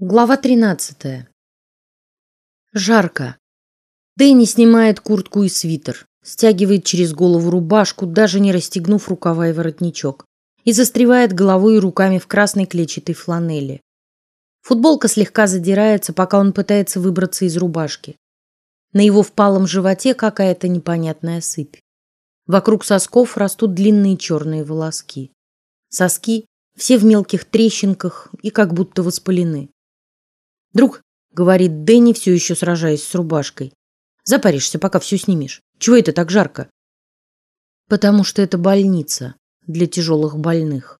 Глава тринадцатая. Жарко. Дэнни снимает куртку и свитер, стягивает через голову рубашку, даже не расстегнув рукава и воротничок, и застревает головой и руками в красной клетчатой фланели. Футболка слегка задирается, пока он пытается выбраться из рубашки. На его впалом животе какая-то непонятная сыпь. Вокруг сосков растут длинные черные волоски. Соски все в мелких трещинках и как будто воспалены. Друг, говорит Дэнни, все еще сражаясь с рубашкой, запаришься, пока все снимешь. Чего это так жарко? Потому что это больница для тяжелых больных.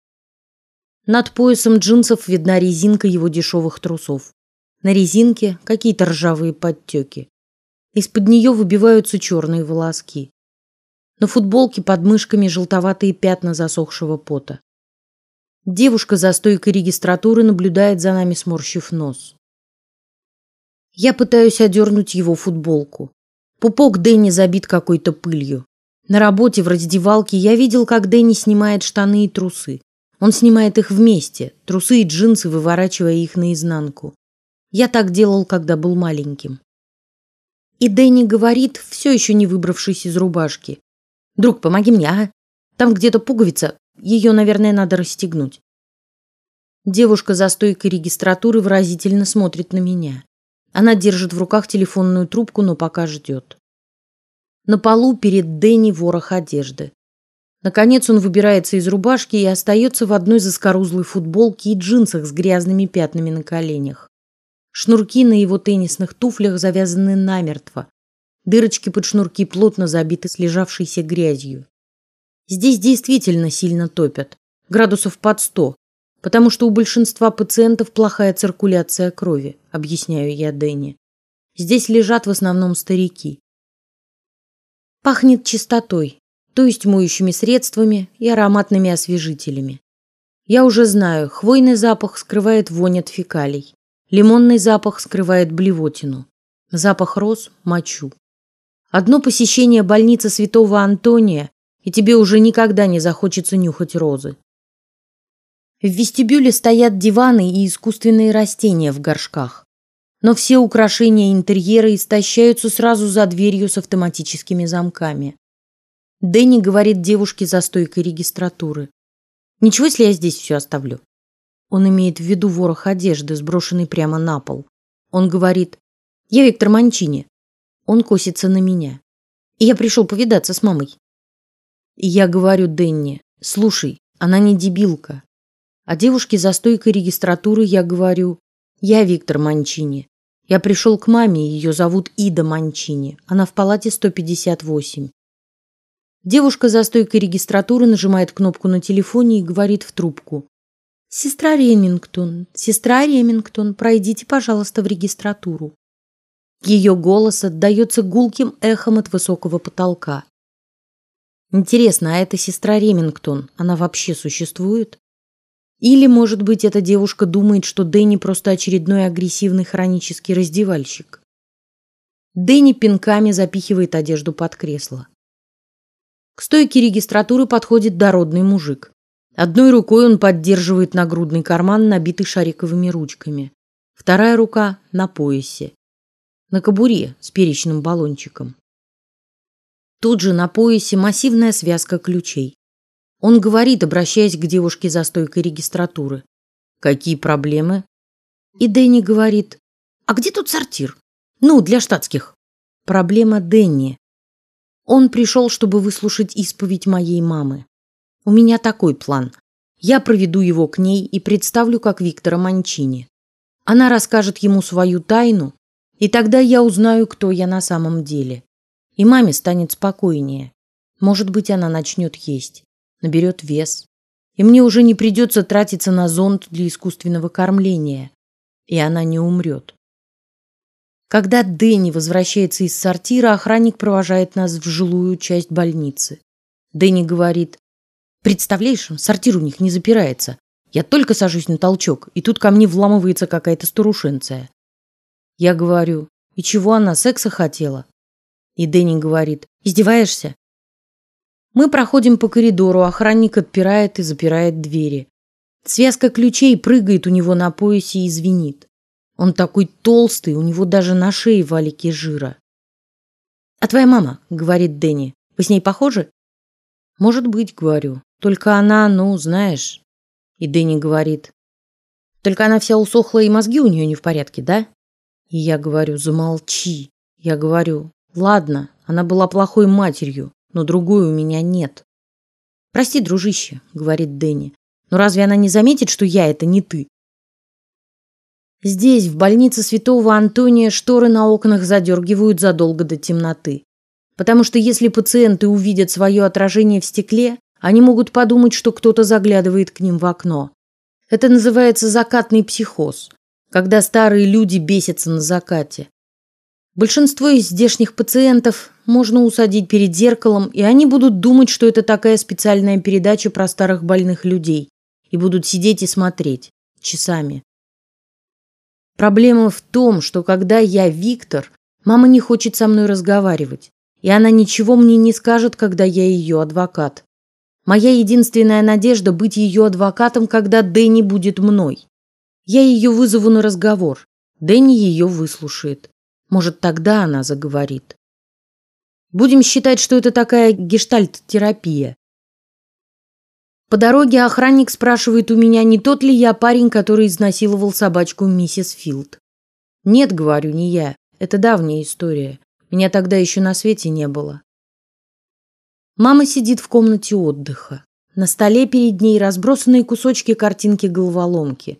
Над поясом джинсов видна резинка его дешевых трусов. На резинке какие-то ржавые подтеки. Из-под нее выбиваются черные волоски. На футболке под мышками желтоватые пятна засохшего пота. Девушка за стойкой регистратуры наблюдает за нами, сморщив нос. Я пытаюсь одернуть его футболку. Пупок Дэнни забит какой-то пылью. На работе в раздевалке я видел, как Дэнни снимает штаны и трусы. Он снимает их вместе, трусы и джинсы, выворачивая их наизнанку. Я так делал, когда был маленьким. И Дэнни говорит, все еще не выбравшись из рубашки: "Друг, помоги мне, а? Там где-то пуговица, ее, наверное, надо расстегнуть". Девушка за стойкой регистратуры выразительно смотрит на меня. Она держит в руках телефонную трубку, но пока ждет. На полу перед Дэнни ворох одежды. Наконец он выбирается из рубашки и остается в одной заскорузлой футболке и джинсах с грязными пятнами на коленях. Шнурки на его теннисных туфлях завязаны намертво. Дырочки под шнурки плотно забиты слежавшейся грязью. Здесь действительно сильно топят, градусов под сто, потому что у большинства пациентов плохая циркуляция крови, объясняю я Дэнни. Здесь лежат в основном старики. Пахнет чистотой, то есть моющими средствами и ароматными освежителями. Я уже знаю, хвойный запах скрывает вонь от фекалий, лимонный запах скрывает блевотину, запах роз мочу. Одно посещение больницы Святого Антония, и тебе уже никогда не захочется нюхать розы. В вестибюле стоят диваны и искусственные растения в горшках. Но все украшения интерьера истощаются сразу за дверью с автоматическими замками. Дэнни говорит девушке за стойкой регистратуры: "Ничего, если я здесь все оставлю". Он имеет в виду ворох одежды, сброшенный прямо на пол. Он говорит: "Я Виктор Манчини". Он косится на меня. И я пришел повидаться с мамой. И я говорю Дэнни: "Слушай, она не дебилка. А девушке за стойкой регистратуры я говорю: "Я Виктор Манчини. Я пришел к маме, ее зовут Ида Манчини. Она в палате 158". Девушка за стойкой регистратуры нажимает кнопку на телефоне и говорит в трубку: "Сестра Ремингтон, сестра Ремингтон, пройдите, пожалуйста, в регистратуру". Ее голос отдается гулким эхом от высокого потолка. Интересно, а эта сестра Ремингтон, она вообще существует? Или, может быть, эта девушка думает, что Дэнни просто очередной агрессивный хронический раздевальщик. Дэнни пинками запихивает одежду под кресло. К стойке регистратуры подходит дородный мужик. Одной рукой он поддерживает нагрудный карман, набитый шариковыми ручками. Вторая рука на поясе, на кобуре с перечным баллончиком. Тут же на поясе массивная связка ключей. Он говорит, обращаясь к девушке за стойкой регистратуры. Какие проблемы? И Дэнни говорит, а где тут сортир? Ну, для штатских. Проблема Дэнни. Он пришел, чтобы выслушать исповедь моей мамы. У меня такой план. Я проведу его к ней и представлю как Виктора Манчини. Она расскажет ему свою тайну, и тогда я узнаю, кто я на самом деле. И маме станет спокойнее. Может быть, она начнет есть наберет вес, и мне уже не придется тратиться на зонд для искусственного кормления, и она не умрет. Когда Дэнни возвращается из сортира, охранник провожает нас в жилую часть больницы. Дэнни говорит: "Представляешь, сортир у них не запирается. Я только сажусь на толчок, и тут ко мне вламывается какая-то старушенция. Я говорю: "И чего она секса хотела?" И Дэнни говорит: "Издеваешься? Мы проходим по коридору, охранник отпирает и запирает двери. Связка ключей прыгает у него на поясе и звенит. Он такой толстый, у него даже на шее валики жира. А твоя мама, говорит Дэнни, вы с ней похожи? Может быть, говорю. Только она, ну, знаешь. И Дэнни говорит. Только она вся усохла и мозги у нее не в порядке, да? И я говорю, замолчи. Я говорю, ладно, она была плохой матерью, но другой у меня нет. Прости, дружище, говорит Дэнни. Но разве она не заметит, что я это не ты? Здесь, в больнице Святого Антония, шторы на окнах задергивают задолго до темноты, потому что если пациенты увидят свое отражение в стекле, они могут подумать, что кто-то заглядывает к ним в окно. Это называется закатный психоз, когда старые люди бесятся на закате. Большинство из здешних пациентов можно усадить перед зеркалом, и они будут думать, что это такая специальная передача про старых больных людей, и будут сидеть и смотреть часами. Проблема в том, что когда я Виктор, мама не хочет со мной разговаривать, и она ничего мне не скажет, когда я ее адвокат. Моя единственная надежда быть ее адвокатом, когда Дэнни будет мной. Я ее вызову на разговор. Дэнни ее выслушает. Может, тогда она заговорит. Будем считать, что это такая гештальт-терапия. По дороге охранник спрашивает у меня, не тот ли я парень, который изнасиловал собачку миссис Филд. Нет, говорю, не я. Это давняя история. Меня тогда еще на свете не было. Мама сидит в комнате отдыха. На столе перед ней разбросанные кусочки картинки головоломки.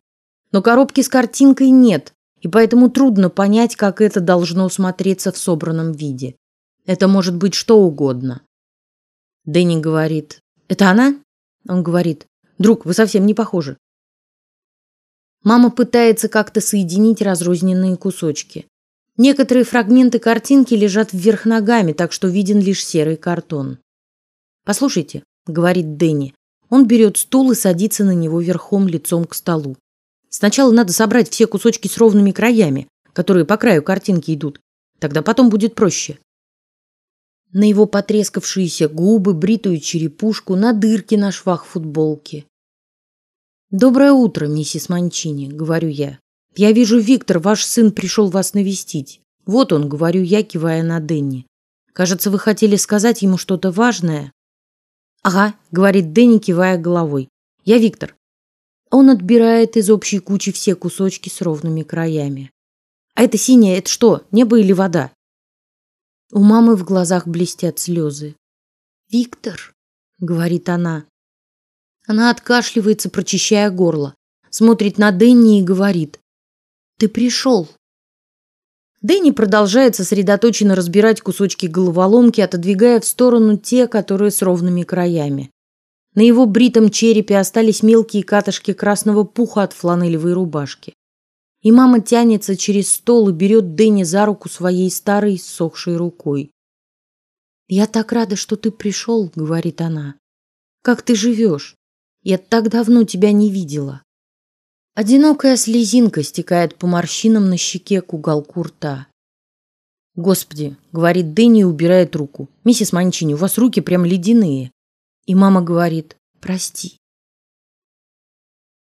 Но коробки с картинкой нет, и поэтому трудно понять, как это должно смотреться в собранном виде. Это может быть что угодно. Дэнни говорит: "Это она?" Он говорит: "Друг, вы совсем не похожи". Мама пытается как-то соединить разрозненные кусочки. Некоторые фрагменты картинки лежат вверх ногами, так что виден лишь серый картон. Послушайте, говорит Дэнни. Он берет стул и садится на него верхом, лицом к столу. Сначала надо собрать все кусочки с ровными краями, которые по краю картинки идут. Тогда потом будет проще на его потрескавшиеся губы, бритую черепушку, на дырки на швах футболки. Доброе утро, миссис Манчини, говорю я. Я вижу, Виктор, ваш сын пришел вас навестить. Вот он, говорю я, кивая на Дэнни. Кажется, вы хотели сказать ему что-то важное. Ага, говорит Дэнни, кивая головой. Я Виктор. Он отбирает из общей кучи все кусочки с ровными краями. А это синее, это что? Небо или вода? У мамы в глазах блестят слезы. Виктор, говорит она. Она откашливается, прочищая горло, смотрит на Дэнни и говорит: "Ты пришел". Дэнни продолжает сосредоточенно разбирать кусочки головоломки, отодвигая в сторону те, которые с ровными краями. На его бритом черепе остались мелкие катышки красного пуха от фланелевой рубашки. И мама тянется через стол и берет Дэнни за руку своей старой сохшей рукой. Я так рада, что ты пришел, говорит она. Как ты живешь? Я так давно тебя не видела. Одинокая слезинка стекает по морщинам на щеке к уголку рта. Господи, говорит Дэнни и убирает руку. Миссис Манчини, у вас руки прям ледяные. И мама говорит: прости.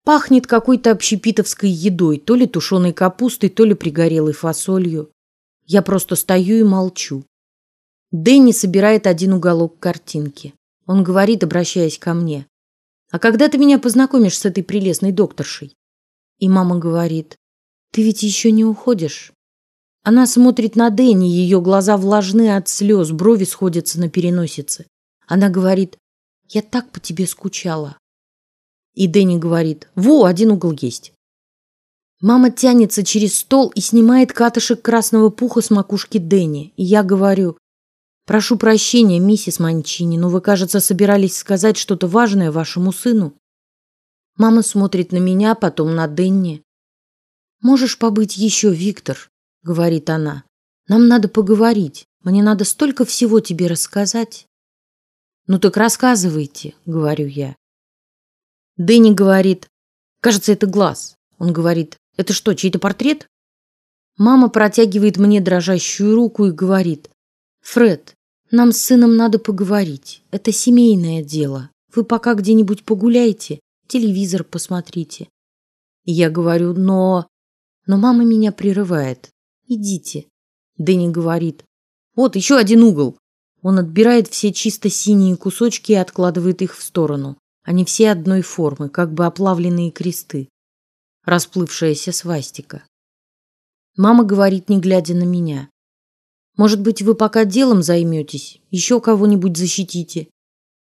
Пахнет какой-то общепитовской едой, то ли тушеной капустой, то ли пригорелой фасолью. Я просто стою и молчу. Дэнни собирает один уголок картинки. Он говорит, обращаясь ко мне: "А когда ты меня познакомишь с этой прелестной докторшей?" И мама говорит: "Ты ведь еще не уходишь?" Она смотрит на Дэнни, ее глаза влажны от слез, брови сходятся на переносице. Она говорит: "Я так по тебе скучала". И Дэнни говорит: "Во, один угол есть". Мама тянется через стол и снимает катышек красного пуха с макушки Дэнни, и я говорю: "Прошу прощения, миссис Манчини, но вы, кажется, собирались сказать что-то важное вашему сыну". Мама смотрит на меня, потом на Дэнни. "Можешь побыть еще, Виктор?" говорит она. "Нам надо поговорить. Мне надо столько всего тебе рассказать". Ну так рассказывайте, говорю я. Дэнни говорит, кажется, это глаз. Он говорит, это что, чей-то портрет? Мама протягивает мне дрожащую руку и говорит, Фред, нам с сыном надо поговорить. Это семейное дело. Вы пока где-нибудь погуляйте, телевизор посмотрите. И я говорю, но, Но мама меня прерывает. Идите. Дэнни говорит. Вот еще один угол. Он отбирает все чисто синие кусочки и откладывает их в сторону. Они все одной формы, как бы оплавленные кресты. Расплывшаяся свастика. Мама говорит, не глядя на меня. Может быть, вы пока делом займетесь, еще кого-нибудь защитите.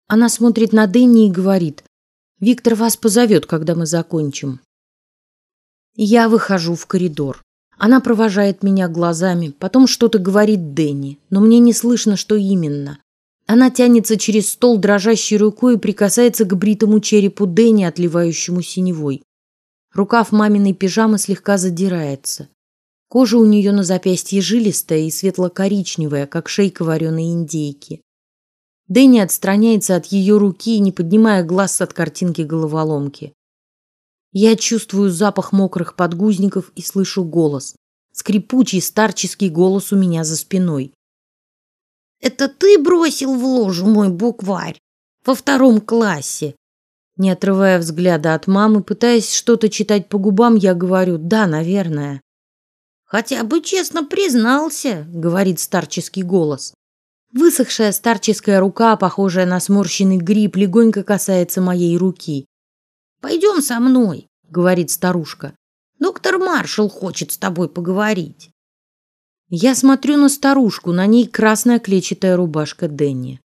Она смотрит на Дэнни и говорит: Виктор вас позовет, когда мы закончим. Я выхожу в коридор. Она провожает меня глазами, потом что-то говорит Дэнни, но мне не слышно, что именно. Она тянется через стол дрожащей рукой и прикасается к бритому черепу Дэнни, отливающему синевой. Рукав маминой пижамы слегка задирается. Кожа у нее на запястье жилистая и светло-коричневая, как шейка вареной индейки. Дэнни отстраняется от ее руки, не поднимая глаз от картинки головоломки. Я чувствую запах мокрых подгузников и слышу голос, скрипучий старческий голос у меня за спиной. Это ты бросил в ложу мой букварь во втором классе? Не отрывая взгляда от мамы, пытаясь что-то читать по губам, я говорю: да, наверное. Хотя бы честно признался, говорит старческий голос. Высохшая старческая рука, похожая на сморщенный гриб, легонько касается моей руки. Пойдем со мной, говорит старушка. Доктор Маршал хочет с тобой поговорить. Я смотрю на старушку, на ней красная клетчатая рубашка Дэнни.